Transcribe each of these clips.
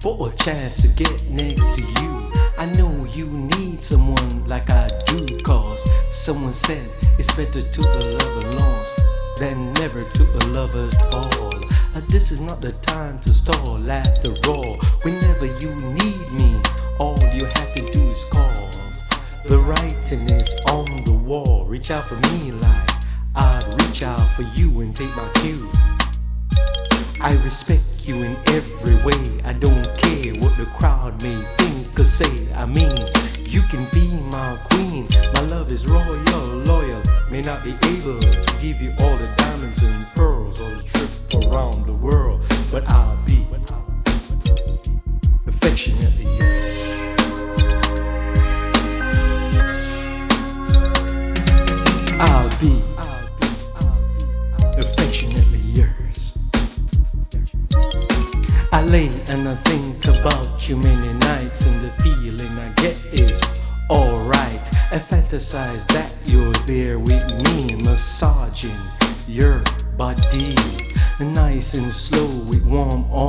for a chance to get next to you. I know you need someone like I do, cause someone said it's better to a lover lost than never to a lover at all. Uh, this is not the time to stall after all. Whenever you need me, all you have to do is call. The writing is on the wall. Reach out for me like I'd reach out for you and take my cue. I respect you in every way. I don't care what the crowd may think or say. I mean, you can be my queen. My love is royal, loyal. May not be able to give you all the diamonds and pearls or the trip around the world, but I'll be affectionately yours. I'll be I lay and I think about you many nights, and the feeling I get is alright. I fantasize that you're there with me, massaging your body, nice and slow with warm oil,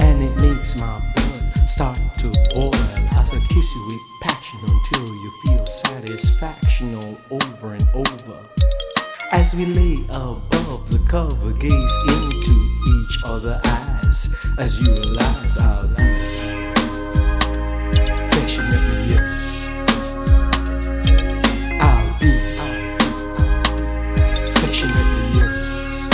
and it makes my blood start to boil as I kiss you with passion until you feel satisfaction all over and over. As we lay above the cover, gaze into each other's eyes as you realize be affectionately yours. I'll be affectionately yours.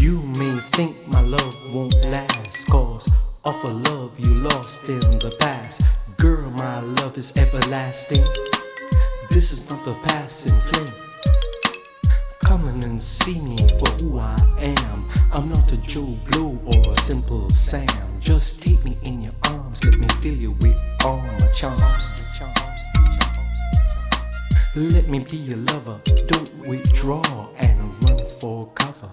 You may think my love won't last, cause of a love you lost in the past. Girl, my love is everlasting. This is not the passing fling. See me for who I am. I'm not a Joe Blow or a simple Sam. Just take me in your arms, let me fill you with all my charms. Let me be your lover, don't withdraw and run for cover.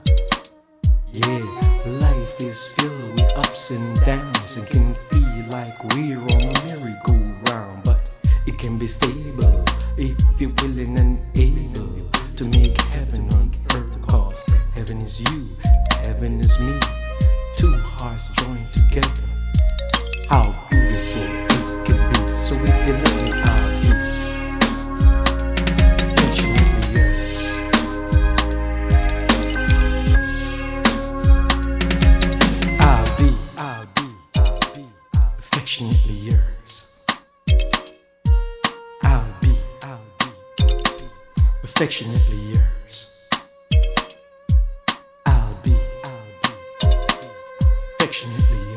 Yeah, life is filled with ups and downs and can feel like we're on a merry-go-round, but it can be stable if you're willing and able to make heaven on earth. Cause heaven is you, heaven is me, two hearts joined together. Affectionately yours. I'll be, I'll be affectionately